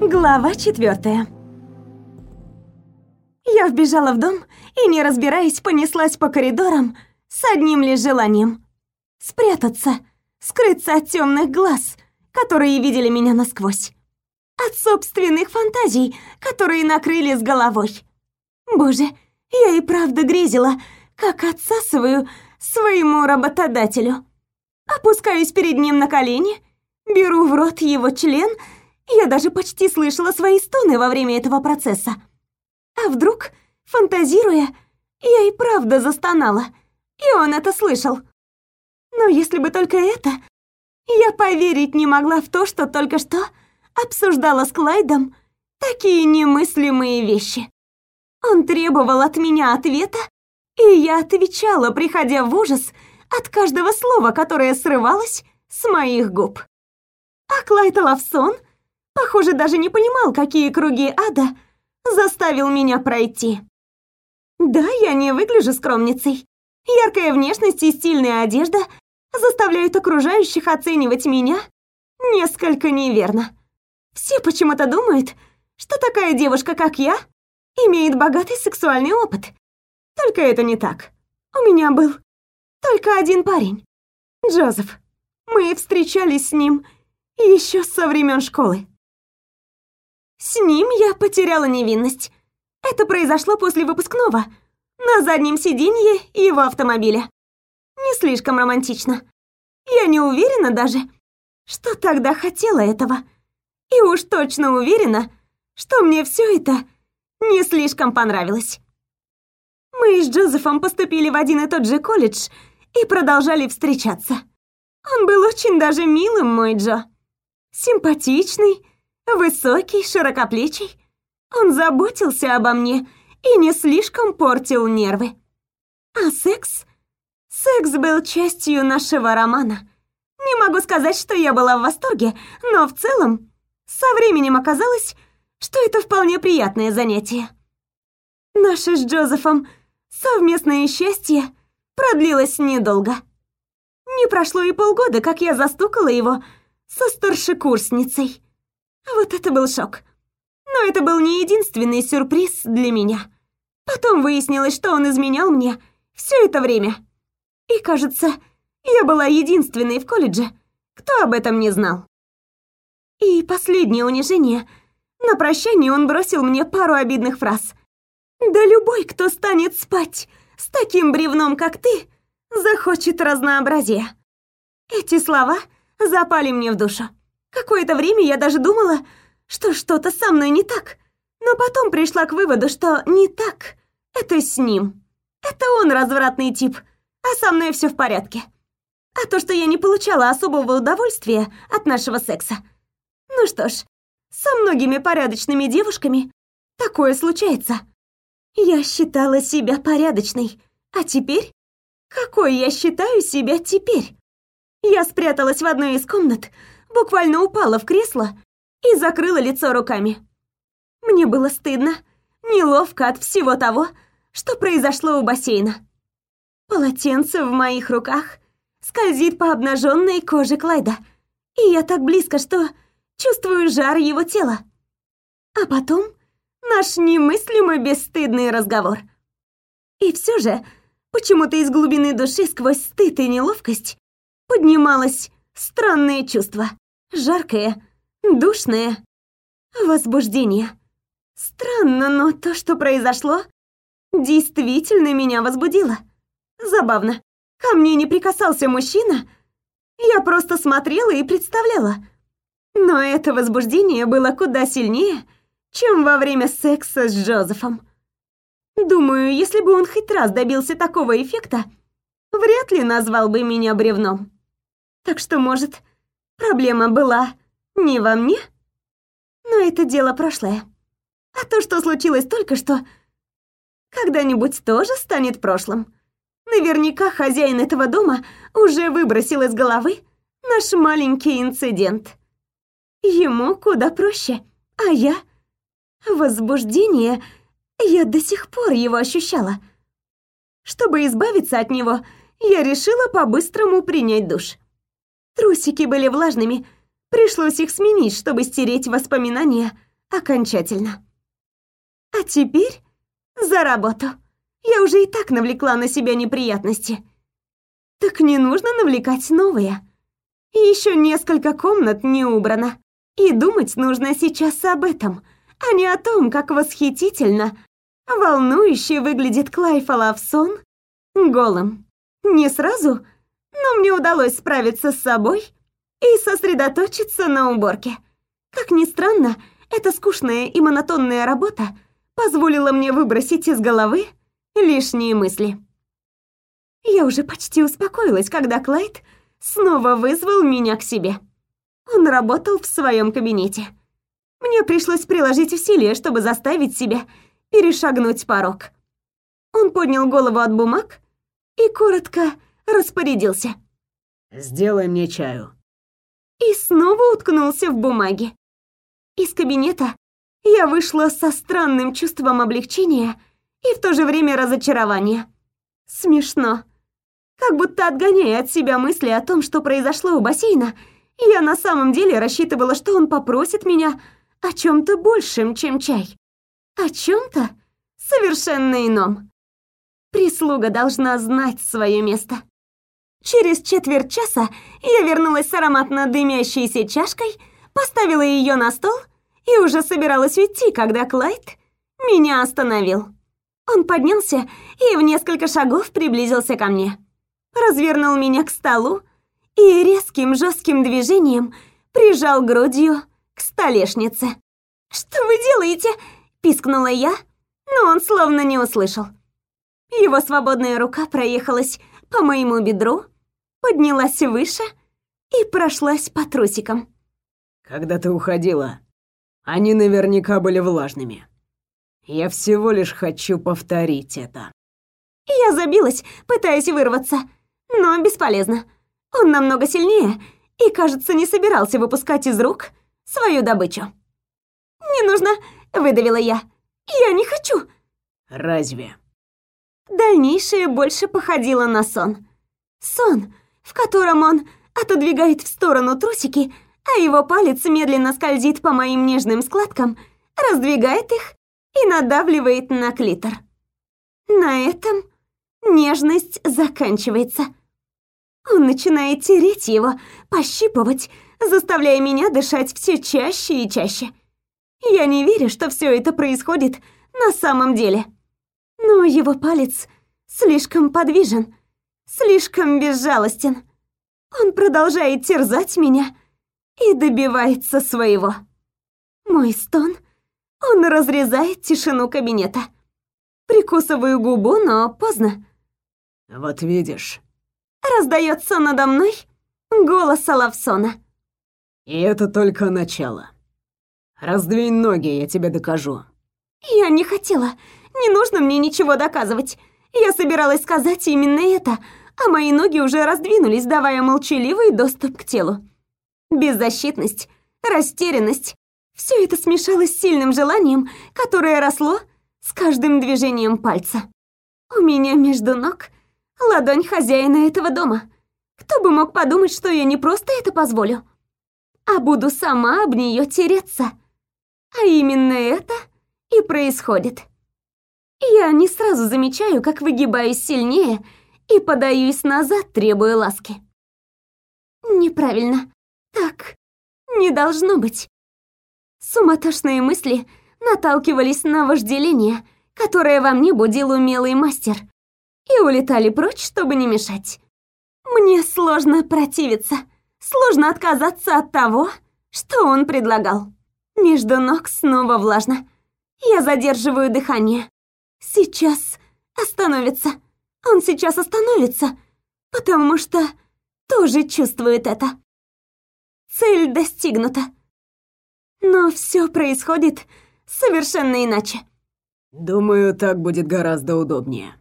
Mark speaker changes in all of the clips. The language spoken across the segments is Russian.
Speaker 1: Глава четвертая. Я вбежала в дом и, не разбираясь, понеслась по коридорам с одним лишь желанием — спрятаться, скрыться от темных глаз, которые видели меня насквозь. От собственных фантазий, которые накрыли с головой. Боже, я и правда грезила, как отсасываю своему работодателю. Опускаюсь перед ним на колени, беру в рот его член — я даже почти слышала свои стоны во время этого процесса. А вдруг, фантазируя, я и правда застонала, и он это слышал. Но если бы только это, я поверить не могла в то, что только что обсуждала с Клайдом такие немыслимые вещи. Он требовал от меня ответа, и я отвечала, приходя в ужас от каждого слова, которое срывалось с моих губ. А Клайд Лавсон — Похоже, даже не понимал, какие круги ада заставил меня пройти. Да, я не выгляжу скромницей. Яркая внешность и стильная одежда заставляют окружающих оценивать меня несколько неверно. Все почему-то думают, что такая девушка, как я, имеет богатый сексуальный опыт. Только это не так. У меня был только один парень. Джозеф. Мы встречались с ним еще со времен школы. С ним я потеряла невинность. Это произошло после выпускного, на заднем сиденье его автомобиля. Не слишком романтично. Я не уверена даже, что тогда хотела этого. И уж точно уверена, что мне все это не слишком понравилось. Мы с Джозефом поступили в один и тот же колледж и продолжали встречаться. Он был очень даже милым, мой Джо. Симпатичный, Высокий, широкоплечий. Он заботился обо мне и не слишком портил нервы. А секс? Секс был частью нашего романа. Не могу сказать, что я была в восторге, но в целом со временем оказалось, что это вполне приятное занятие. Наше с Джозефом совместное счастье продлилось недолго. Не прошло и полгода, как я застукала его со старшекурсницей. Вот это был шок. Но это был не единственный сюрприз для меня. Потом выяснилось, что он изменял мне все это время. И, кажется, я была единственной в колледже, кто об этом не знал. И последнее унижение. На прощание он бросил мне пару обидных фраз. «Да любой, кто станет спать с таким бревном, как ты, захочет разнообразия». Эти слова запали мне в душу. Какое-то время я даже думала, что что-то со мной не так. Но потом пришла к выводу, что не так. Это с ним. Это он развратный тип, а со мной все в порядке. А то, что я не получала особого удовольствия от нашего секса. Ну что ж, со многими порядочными девушками такое случается. Я считала себя порядочной, а теперь? Какой я считаю себя теперь? Я спряталась в одной из комнат, буквально упала в кресло и закрыла лицо руками. Мне было стыдно, неловко от всего того, что произошло у бассейна. Полотенце в моих руках скользит по обнаженной коже Клайда, и я так близко, что чувствую жар его тела. А потом наш немыслимо бесстыдный разговор. И все же, почему-то из глубины души сквозь стыд и неловкость поднималось странное чувство. Жаркое, душное, возбуждение. Странно, но то, что произошло, действительно меня возбудило. Забавно. Ко мне не прикасался мужчина, я просто смотрела и представляла. Но это возбуждение было куда сильнее, чем во время секса с Джозефом. Думаю, если бы он хоть раз добился такого эффекта, вряд ли назвал бы меня бревном. Так что, может, проблема была не во мне? Но это дело прошлое. А то, что случилось только что, когда-нибудь тоже станет прошлым. Наверняка хозяин этого дома уже выбросил из головы наш маленький инцидент. Ему куда проще, а я... Возбуждение... Я до сих пор его ощущала. Чтобы избавиться от него, я решила по-быстрому принять душ. Трусики были влажными, пришлось их сменить, чтобы стереть воспоминания Окончательно. А теперь за работу. Я уже и так навлекла на себя неприятности. Так не нужно навлекать новые. Еще несколько комнат не убрано. И думать нужно сейчас об этом, а не о том, как восхитительно, волнующе выглядит Клайф Лавсон голым. Не сразу, но мне удалось справиться с собой и сосредоточиться на уборке. Как ни странно, эта скучная и монотонная работа позволила мне выбросить из головы лишние мысли. Я уже почти успокоилась, когда Клайд снова вызвал меня к себе. Он работал в своем кабинете. Мне пришлось приложить усилия, чтобы заставить себя перешагнуть порог. Он поднял голову от бумаг и коротко распорядился.
Speaker 2: «Сделай мне чаю».
Speaker 1: И снова уткнулся в бумаги. Из кабинета я вышла со странным чувством облегчения и в то же время разочарования. Смешно. Как будто отгоняя от себя мысли о том, что произошло у бассейна, я на самом деле рассчитывала, что он попросит меня о чем то большем, чем чай. О чем то совершенно ином. Прислуга должна знать свое место. Через четверть часа я вернулась с ароматно дымящейся чашкой, поставила ее на стол и уже собиралась уйти, когда Клайд меня остановил. Он поднялся и в несколько шагов приблизился ко мне. Развернул меня к столу и резким жестким движением прижал грудью к столешнице. «Что вы делаете?» – пискнула я, но он словно не услышал. Его свободная рука проехалась по моему бедру, поднялась выше и прошлась по трусикам.
Speaker 2: «Когда ты уходила, они наверняка были влажными. Я всего лишь хочу повторить это».
Speaker 1: Я забилась, пытаясь вырваться, но бесполезно. Он намного сильнее и, кажется, не собирался выпускать из рук свою добычу. «Не нужно», — выдавила я. «Я не хочу».
Speaker 2: «Разве?»
Speaker 1: Дальнейшее больше походило на сон. Сон, в котором он отодвигает в сторону трусики, а его палец медленно скользит по моим нежным складкам, раздвигает их и надавливает на клитор. На этом нежность заканчивается. Он начинает тереть его, пощипывать, заставляя меня дышать все чаще и чаще. Я не верю, что все это происходит на самом деле. Но его палец слишком подвижен, слишком безжалостен. Он продолжает терзать меня и добивается своего. Мой стон, он разрезает тишину кабинета. Прикусываю губу, но поздно.
Speaker 2: «Вот видишь»,
Speaker 1: Раздается надо мной голос Алавсона.
Speaker 2: И это только начало. Раздвинь ноги, я тебе докажу.
Speaker 1: Я не хотела. Не нужно мне ничего доказывать. Я собиралась сказать именно это, а мои ноги уже раздвинулись, давая молчаливый доступ к телу. Беззащитность, растерянность — все это смешалось с сильным желанием, которое росло с каждым движением пальца. У меня между ног — ладонь хозяина этого дома. Кто бы мог подумать, что я не просто это позволю, а буду сама об нее тереться. А именно это и происходит. Я не сразу замечаю, как выгибаюсь сильнее и подаюсь назад, требуя ласки. Неправильно. Так не должно быть. Суматошные мысли наталкивались на вожделение, которое во мне будил умелый мастер — и улетали прочь, чтобы не мешать. Мне сложно противиться, сложно отказаться от того, что он предлагал. Между ног снова влажно. Я задерживаю дыхание. Сейчас остановится. Он сейчас остановится, потому что тоже чувствует это. Цель достигнута. Но все происходит совершенно иначе.
Speaker 2: Думаю, так будет гораздо удобнее.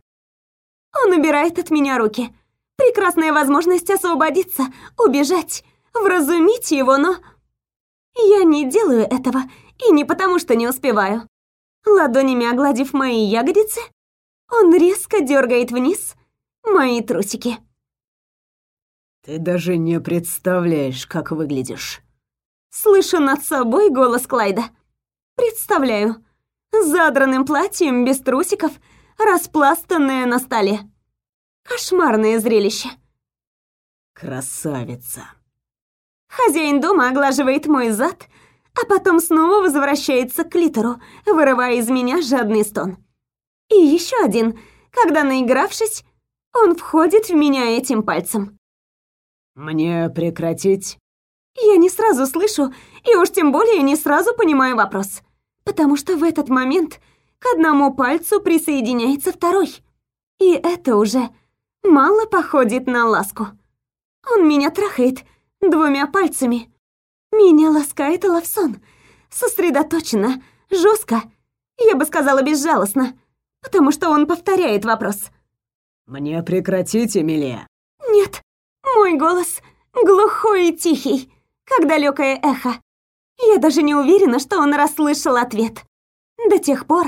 Speaker 1: Он убирает от меня руки. Прекрасная возможность освободиться, убежать, вразумить его, но... Я не делаю этого, и не потому, что не успеваю. Ладонями огладив мои ягодицы, он резко дергает вниз мои трусики.
Speaker 2: «Ты даже не представляешь, как выглядишь».
Speaker 1: Слышу над собой голос Клайда. Представляю. Задранным платьем, без трусиков, распластанная на столе. Кошмарное зрелище.
Speaker 2: Красавица.
Speaker 1: Хозяин дома оглаживает мой зад, а потом снова возвращается к литеру, вырывая из меня жадный стон. И еще один, когда, наигравшись, он входит в меня этим пальцем.
Speaker 2: «Мне прекратить?»
Speaker 1: Я не сразу слышу, и уж тем более не сразу понимаю вопрос. Потому что в этот момент к одному пальцу присоединяется второй. И это уже мало походит на ласку. Он меня трахает двумя пальцами. Меня ласкает Лавсон. Сосредоточенно, жестко, я бы сказала безжалостно, потому что он повторяет вопрос.
Speaker 2: «Мне прекратить, Эмилия?»
Speaker 1: «Нет, мой голос глухой и тихий, как далекое эхо. Я даже не уверена, что он расслышал ответ. До тех пор,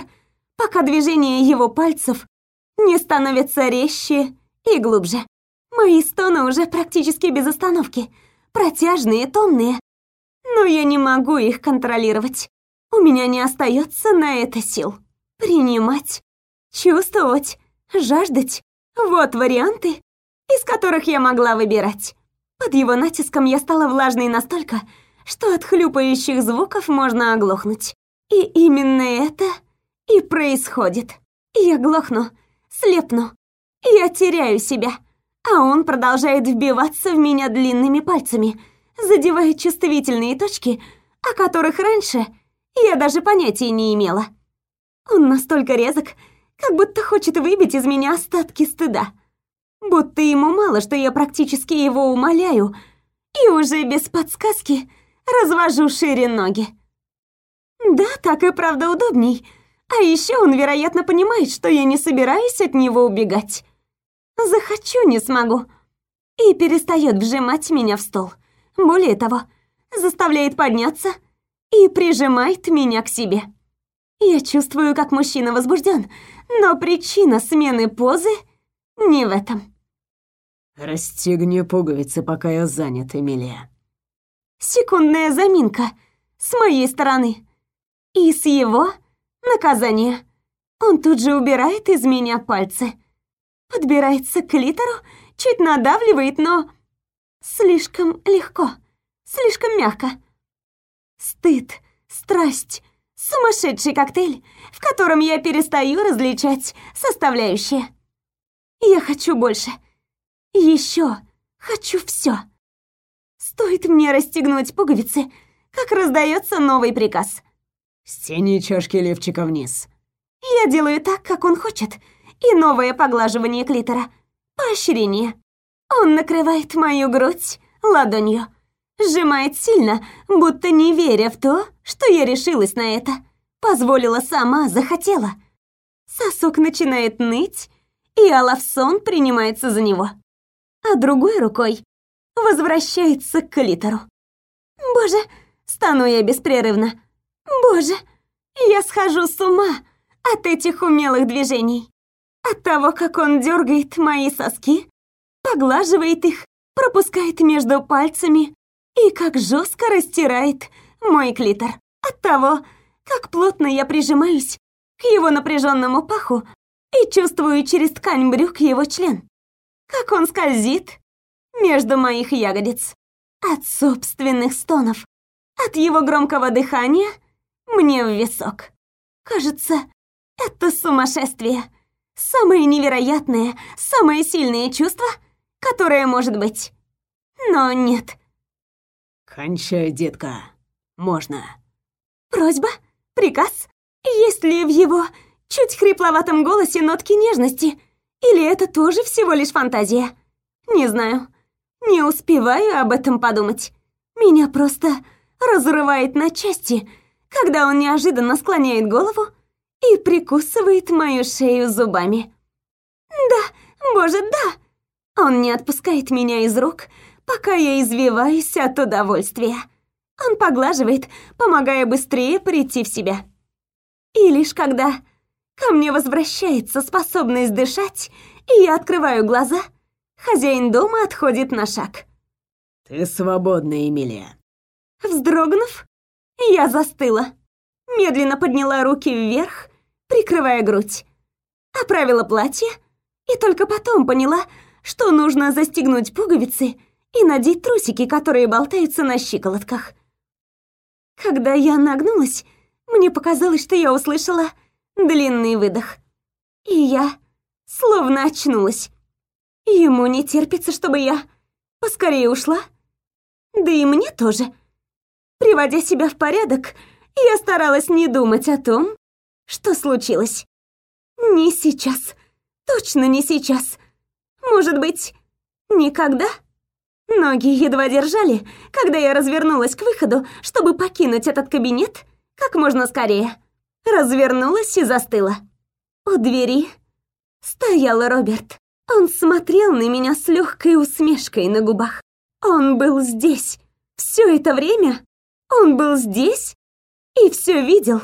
Speaker 1: пока движение его пальцев не становится резче и глубже. Мои стоны уже практически без остановки, протяжные, томные. Но я не могу их контролировать. У меня не остается на это сил. Принимать, чувствовать, жаждать. Вот варианты, из которых я могла выбирать. Под его натиском я стала влажной настолько, что от хлюпающих звуков можно оглохнуть. И именно это и происходит. Я глохну, слепну, я теряю себя, а он продолжает вбиваться в меня длинными пальцами, задевая чувствительные точки, о которых раньше я даже понятия не имела. Он настолько резок, как будто хочет выбить из меня остатки стыда. Будто ему мало, что я практически его умоляю, и уже без подсказки развожу шире ноги. Да, так и правда удобней. А еще он, вероятно, понимает, что я не собираюсь от него убегать. Захочу, не смогу. И перестает вжимать меня в стол. Более того, заставляет подняться и прижимает меня к себе. Я чувствую, как мужчина возбужден, но причина смены позы не в этом.
Speaker 2: «Расстегни пуговицы, пока я занят, Эмилия».
Speaker 1: Секундная заминка с моей стороны. И с его наказания. Он тут же убирает из меня пальцы. Подбирается к литеру, чуть надавливает, но слишком легко, слишком мягко. Стыд, страсть, Сумасшедший коктейль, в котором я перестаю различать составляющие. Я хочу больше. Еще хочу все. Стоит мне расстегнуть пуговицы, как раздается новый приказ.
Speaker 2: «Стяни чашки левчика вниз».
Speaker 1: Я делаю так, как он хочет, и новое поглаживание клитора. Поощрение. Он накрывает мою грудь ладонью. Сжимает сильно, будто не веря в то, что я решилась на это. Позволила сама, захотела. Сосок начинает ныть, и Алавсон принимается за него. А другой рукой возвращается к клитору. Боже, стану я беспрерывно. Боже, я схожу с ума от этих умелых движений. От того, как он дергает мои соски, поглаживает их, пропускает между пальцами, и как жестко растирает мой клитор. От того, как плотно я прижимаюсь к его напряженному паху и чувствую через ткань брюк его член. Как он скользит между моих ягодиц. От собственных стонов, от его громкого дыхания мне в висок. Кажется, это сумасшествие. Самое невероятное, самое сильное чувство, которое может быть. Но нет,
Speaker 2: «Кончай, детка. Можно».
Speaker 1: «Просьба? Приказ? Есть ли в его чуть хрипловатом голосе нотки нежности? Или это тоже всего лишь фантазия? Не знаю. Не успеваю об этом подумать. Меня просто разрывает на части, когда он неожиданно склоняет голову и прикусывает мою шею зубами. Да, боже, да! Он не отпускает меня из рук, пока я извиваюсь от удовольствия. Он поглаживает, помогая быстрее прийти в себя. И лишь когда ко мне возвращается способность дышать, и я открываю глаза, хозяин дома отходит на шаг.
Speaker 2: «Ты свободна, Эмилия».
Speaker 1: Вздрогнув, я застыла. медленно подняла руки вверх, прикрывая грудь. Оправила платье и только потом поняла, что нужно застегнуть пуговицы и надеть трусики, которые болтаются на щиколотках. Когда я нагнулась, мне показалось, что я услышала длинный выдох. И я словно очнулась. Ему не терпится, чтобы я поскорее ушла. Да и мне тоже. Приводя себя в порядок, я старалась не думать о том, что случилось. Не сейчас. Точно не сейчас. Может быть, никогда? Ноги едва держали, когда я развернулась к выходу, чтобы покинуть этот кабинет как можно скорее. Развернулась и застыла. У двери стоял Роберт. Он смотрел на меня с легкой усмешкой на губах. Он был здесь. Все это время он был здесь и все видел.